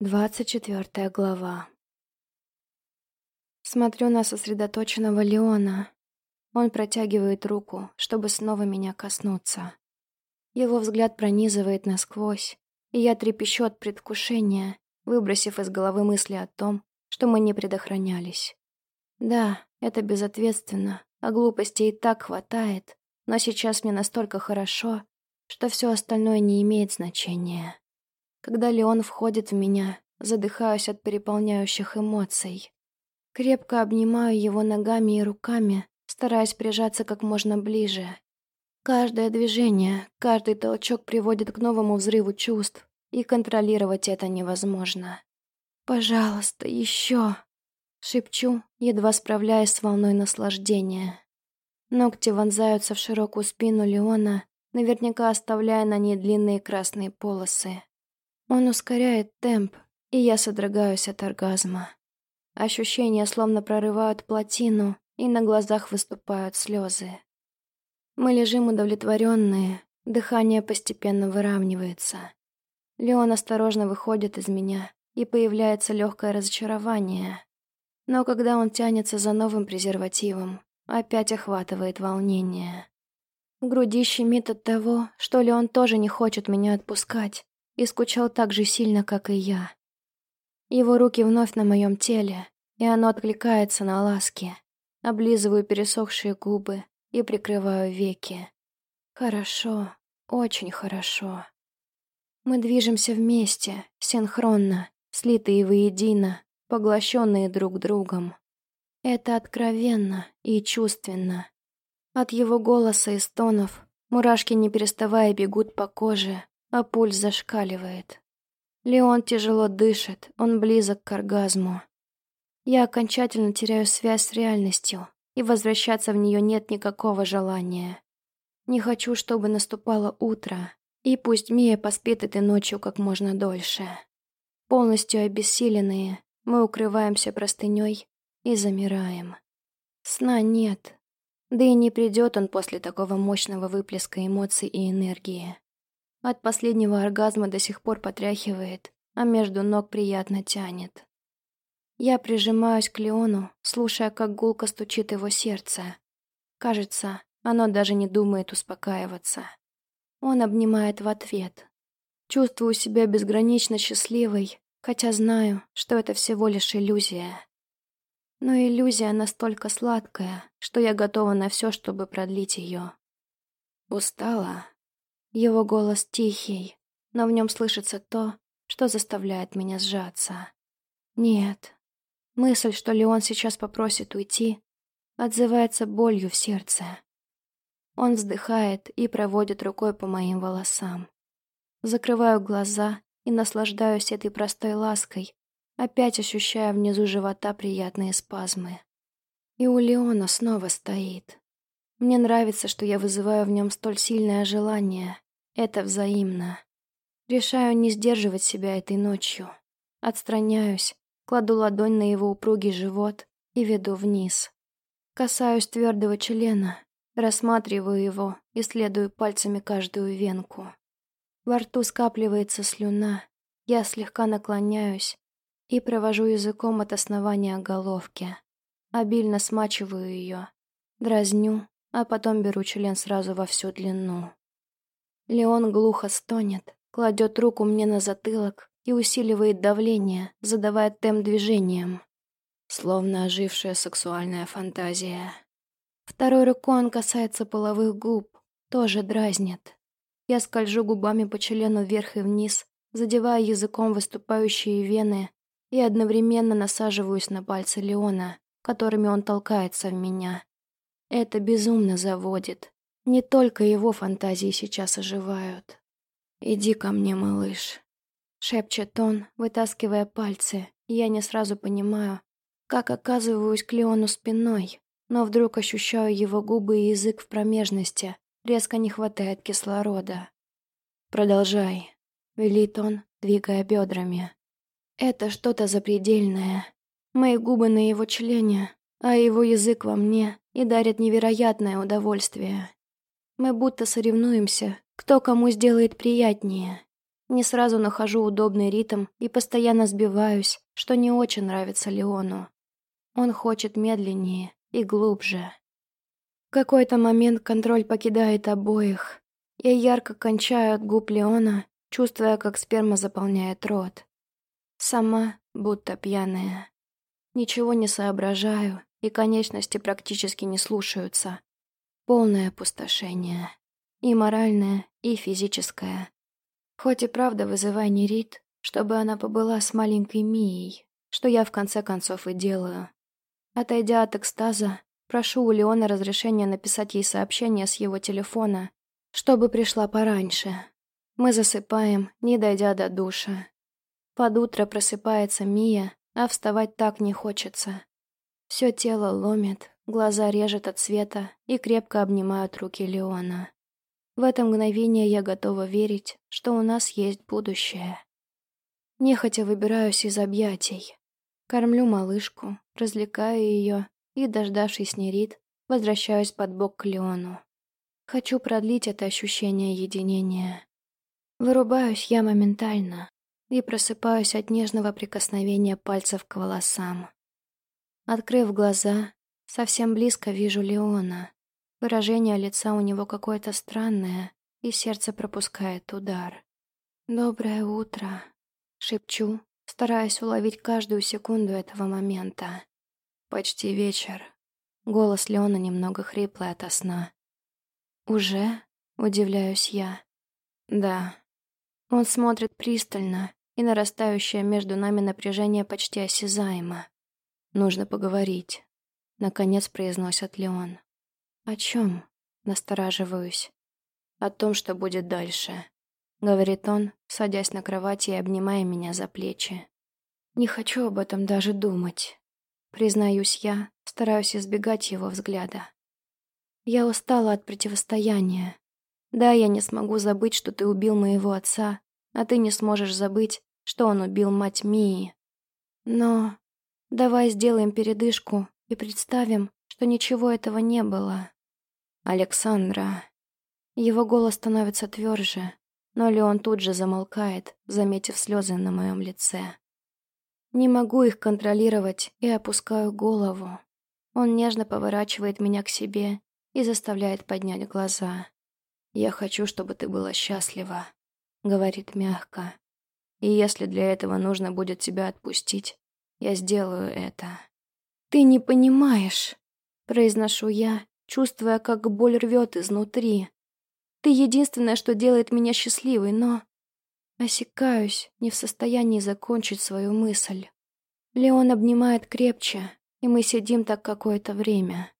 Двадцать четвертая глава. Смотрю на сосредоточенного Леона. Он протягивает руку, чтобы снова меня коснуться. Его взгляд пронизывает насквозь, и я трепещу от предвкушения, выбросив из головы мысли о том, что мы не предохранялись. Да, это безответственно, а глупости и так хватает, но сейчас мне настолько хорошо, что все остальное не имеет значения. Когда Леон входит в меня, задыхаюсь от переполняющих эмоций. Крепко обнимаю его ногами и руками, стараясь прижаться как можно ближе. Каждое движение, каждый толчок приводит к новому взрыву чувств, и контролировать это невозможно. «Пожалуйста, еще!» Шепчу, едва справляясь с волной наслаждения. Ногти вонзаются в широкую спину Леона, наверняка оставляя на ней длинные красные полосы. Он ускоряет темп, и я содрогаюсь от оргазма. Ощущения словно прорывают плотину, и на глазах выступают слезы. Мы лежим удовлетворенные, дыхание постепенно выравнивается. Леон осторожно выходит из меня, и появляется легкое разочарование. Но когда он тянется за новым презервативом, опять охватывает волнение. Груди щемит от того, что Леон тоже не хочет меня отпускать, и скучал так же сильно, как и я. Его руки вновь на моем теле, и оно откликается на ласки. Облизываю пересохшие губы и прикрываю веки. Хорошо, очень хорошо. Мы движемся вместе, синхронно, слитые воедино, поглощенные друг другом. Это откровенно и чувственно. От его голоса и стонов мурашки не переставая бегут по коже, а пульс зашкаливает. Леон тяжело дышит, он близок к оргазму. Я окончательно теряю связь с реальностью, и возвращаться в нее нет никакого желания. Не хочу, чтобы наступало утро, и пусть Мия поспит этой ночью как можно дольше. Полностью обессиленные, мы укрываемся простыней и замираем. Сна нет, да и не придет он после такого мощного выплеска эмоций и энергии. От последнего оргазма до сих пор потряхивает, а между ног приятно тянет. Я прижимаюсь к Леону, слушая, как гулко стучит его сердце. Кажется, оно даже не думает успокаиваться. Он обнимает в ответ. Чувствую себя безгранично счастливой, хотя знаю, что это всего лишь иллюзия. Но иллюзия настолько сладкая, что я готова на все, чтобы продлить ее. Устала? Его голос тихий, но в нем слышится то, что заставляет меня сжаться. Нет. Мысль, что Леон сейчас попросит уйти, отзывается болью в сердце. Он вздыхает и проводит рукой по моим волосам. Закрываю глаза и наслаждаюсь этой простой лаской, опять ощущая внизу живота приятные спазмы. И у Леона снова стоит. Мне нравится, что я вызываю в нем столь сильное желание, это взаимно. Решаю не сдерживать себя этой ночью. Отстраняюсь, кладу ладонь на его упругий живот и веду вниз. Касаюсь твердого члена, рассматриваю его, исследую пальцами каждую венку. Во рту скапливается слюна, я слегка наклоняюсь и провожу языком от основания головки. Обильно смачиваю ее, дразню, а потом беру член сразу во всю длину. Леон глухо стонет, кладет руку мне на затылок и усиливает давление, задавая темп движением. Словно ожившая сексуальная фантазия. Второй рукой он касается половых губ, тоже дразнит. Я скольжу губами по члену вверх и вниз, задевая языком выступающие вены и одновременно насаживаюсь на пальцы Леона, которыми он толкается в меня. Это безумно заводит. Не только его фантазии сейчас оживают. «Иди ко мне, малыш», — шепчет он, вытаскивая пальцы, я не сразу понимаю, как оказываюсь к Леону спиной, но вдруг ощущаю его губы и язык в промежности, резко не хватает кислорода. «Продолжай», — велит он, двигая бедрами. «Это что-то запредельное. Мои губы на его члене, а его язык во мне и дарит невероятное удовольствие. Мы будто соревнуемся, кто кому сделает приятнее. Не сразу нахожу удобный ритм и постоянно сбиваюсь, что не очень нравится Леону. Он хочет медленнее и глубже. В какой-то момент контроль покидает обоих. Я ярко кончаю от губ Леона, чувствуя, как сперма заполняет рот. Сама будто пьяная. Ничего не соображаю, и конечности практически не слушаются. Полное опустошение. И моральное, и физическое. Хоть и правда вызывай не Рит, чтобы она побыла с маленькой Мией, что я в конце концов и делаю. Отойдя от экстаза, прошу у Леона разрешения написать ей сообщение с его телефона, чтобы пришла пораньше. Мы засыпаем, не дойдя до душа. Под утро просыпается Мия, а вставать так не хочется. Все тело ломит, глаза режет от света и крепко обнимают руки Леона. В это мгновение я готова верить, что у нас есть будущее. Нехотя выбираюсь из объятий. Кормлю малышку, развлекаю ее и, дождавшись Нерит, возвращаюсь под бок к Леону. Хочу продлить это ощущение единения. Вырубаюсь я моментально и просыпаюсь от нежного прикосновения пальцев к волосам. Открыв глаза, совсем близко вижу Леона. Выражение лица у него какое-то странное, и сердце пропускает удар. «Доброе утро», — шепчу, стараясь уловить каждую секунду этого момента. «Почти вечер». Голос Леона немного хриплый ото сна. «Уже?» — удивляюсь я. «Да». Он смотрит пристально, и нарастающее между нами напряжение почти осязаемо. «Нужно поговорить», — наконец произносит Леон. «О чем?» — настораживаюсь. «О том, что будет дальше», — говорит он, садясь на кровати и обнимая меня за плечи. «Не хочу об этом даже думать», — признаюсь я, стараюсь избегать его взгляда. «Я устала от противостояния. Да, я не смогу забыть, что ты убил моего отца, а ты не сможешь забыть, что он убил мать Мии. Но давай сделаем передышку и представим, что ничего этого не было. «Александра». Его голос становится тверже, но Леон тут же замолкает, заметив слезы на моем лице. Не могу их контролировать и опускаю голову. Он нежно поворачивает меня к себе и заставляет поднять глаза. «Я хочу, чтобы ты была счастлива», — говорит мягко. «И если для этого нужно будет тебя отпустить, я сделаю это». «Ты не понимаешь», — произношу я, чувствуя, как боль рвет изнутри. Ты единственное, что делает меня счастливой, но... Осекаюсь, не в состоянии закончить свою мысль. Леон обнимает крепче, и мы сидим так какое-то время.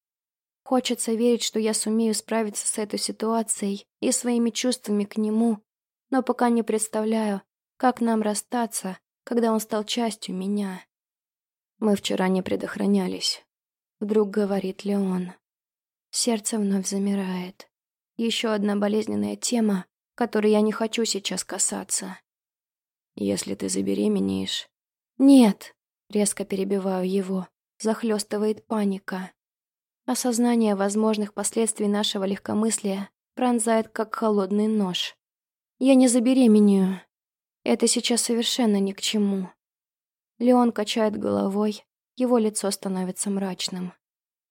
Хочется верить, что я сумею справиться с этой ситуацией и своими чувствами к нему, но пока не представляю, как нам расстаться, когда он стал частью меня. Мы вчера не предохранялись, вдруг говорит Леон. Сердце вновь замирает. Еще одна болезненная тема, которой я не хочу сейчас касаться. Если ты забеременеешь... Нет, резко перебиваю его. Захлестывает паника. Осознание возможных последствий нашего легкомыслия пронзает, как холодный нож. Я не забеременею. Это сейчас совершенно ни к чему. Леон качает головой, его лицо становится мрачным.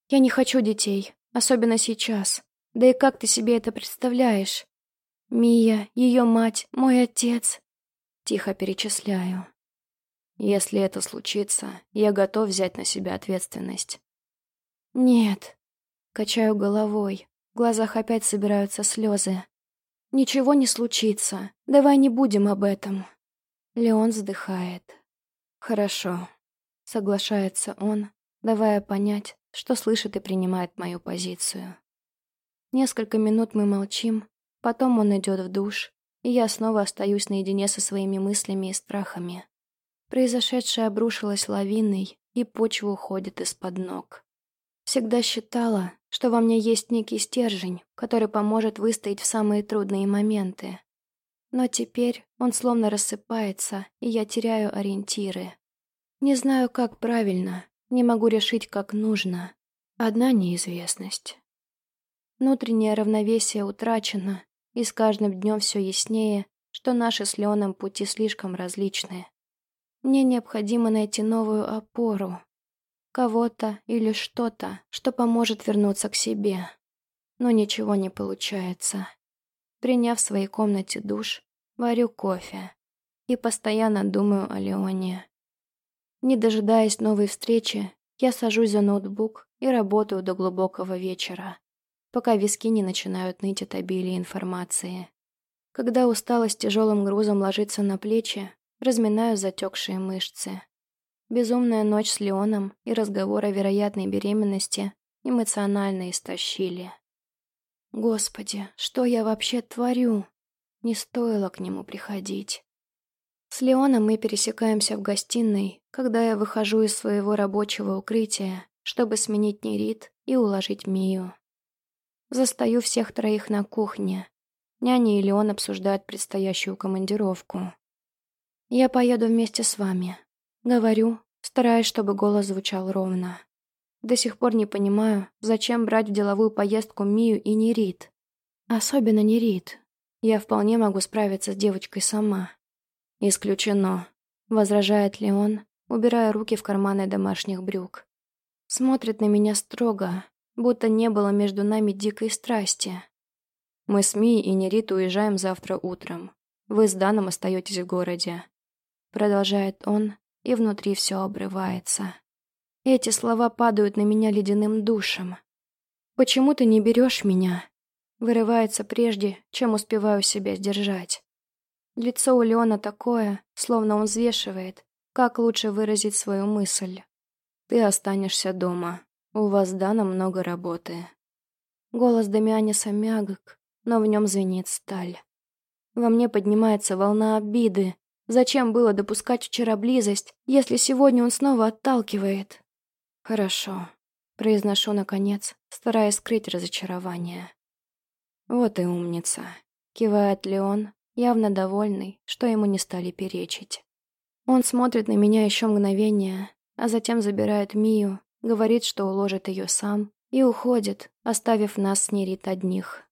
Я не хочу детей. Особенно сейчас. Да и как ты себе это представляешь? Мия, ее мать, мой отец. Тихо перечисляю. Если это случится, я готов взять на себя ответственность. Нет. Качаю головой. В глазах опять собираются слезы. Ничего не случится. Давай не будем об этом. Леон вздыхает. Хорошо. Соглашается он, давая понять, что слышит и принимает мою позицию. Несколько минут мы молчим, потом он идет в душ, и я снова остаюсь наедине со своими мыслями и страхами. Произошедшее обрушилось лавиной, и почва уходит из-под ног. Всегда считала, что во мне есть некий стержень, который поможет выстоять в самые трудные моменты. Но теперь он словно рассыпается, и я теряю ориентиры. Не знаю, как правильно, не могу решить, как нужно. Одна неизвестность. Внутреннее равновесие утрачено, и с каждым днем все яснее что наши с Леоном пути слишком различны. Мне необходимо найти новую опору. Кого-то или что-то, что поможет вернуться к себе. Но ничего не получается. Приняв в своей комнате душ, варю кофе и постоянно думаю о Леоне. Не дожидаясь новой встречи, я сажусь за ноутбук и работаю до глубокого вечера, пока виски не начинают ныть от обилия информации. Когда усталость тяжелым грузом ложится на плечи, разминаю затекшие мышцы. Безумная ночь с Леоном и разговор о вероятной беременности эмоционально истощили. Господи, что я вообще творю? Не стоило к нему приходить. С Леоном мы пересекаемся в гостиной, когда я выхожу из своего рабочего укрытия, чтобы сменить нерит и уложить Мию. Застаю всех троих на кухне. Няня и Леон обсуждают предстоящую командировку. «Я поеду вместе с вами», — говорю, стараясь, чтобы голос звучал ровно. До сих пор не понимаю, зачем брать в деловую поездку Мию и Нерит. Особенно Нерит. Я вполне могу справиться с девочкой сама. «Исключено», — возражает Леон, убирая руки в карманы домашних брюк. Смотрит на меня строго, будто не было между нами дикой страсти. Мы с Мией и Нерит уезжаем завтра утром. Вы с Даном остаетесь в городе. Продолжает он, и внутри все обрывается. Эти слова падают на меня ледяным душем. «Почему ты не берешь меня?» Вырывается прежде, чем успеваю себя сдержать. Лицо у Леона такое, словно он взвешивает, как лучше выразить свою мысль. «Ты останешься дома. У вас с Даном много работы». Голос Дамианиса мягок, но в нем звенит сталь. Во мне поднимается волна обиды. Зачем было допускать вчера близость, если сегодня он снова отталкивает? «Хорошо», — произношу наконец, стараясь скрыть разочарование. «Вот и умница», — кивает Леон, явно довольный, что ему не стали перечить. Он смотрит на меня еще мгновение, а затем забирает Мию, говорит, что уложит ее сам, и уходит, оставив нас с Нерит одних.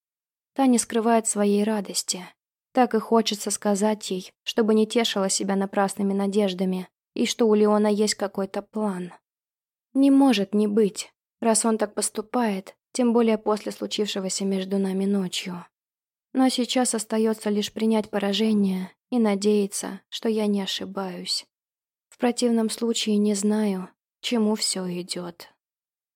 Та не скрывает своей радости. Так и хочется сказать ей, чтобы не тешила себя напрасными надеждами, и что у Леона есть какой-то план. Не может не быть, раз он так поступает, тем более после случившегося между нами ночью. Но сейчас остается лишь принять поражение и надеяться, что я не ошибаюсь. В противном случае не знаю, чему все идет.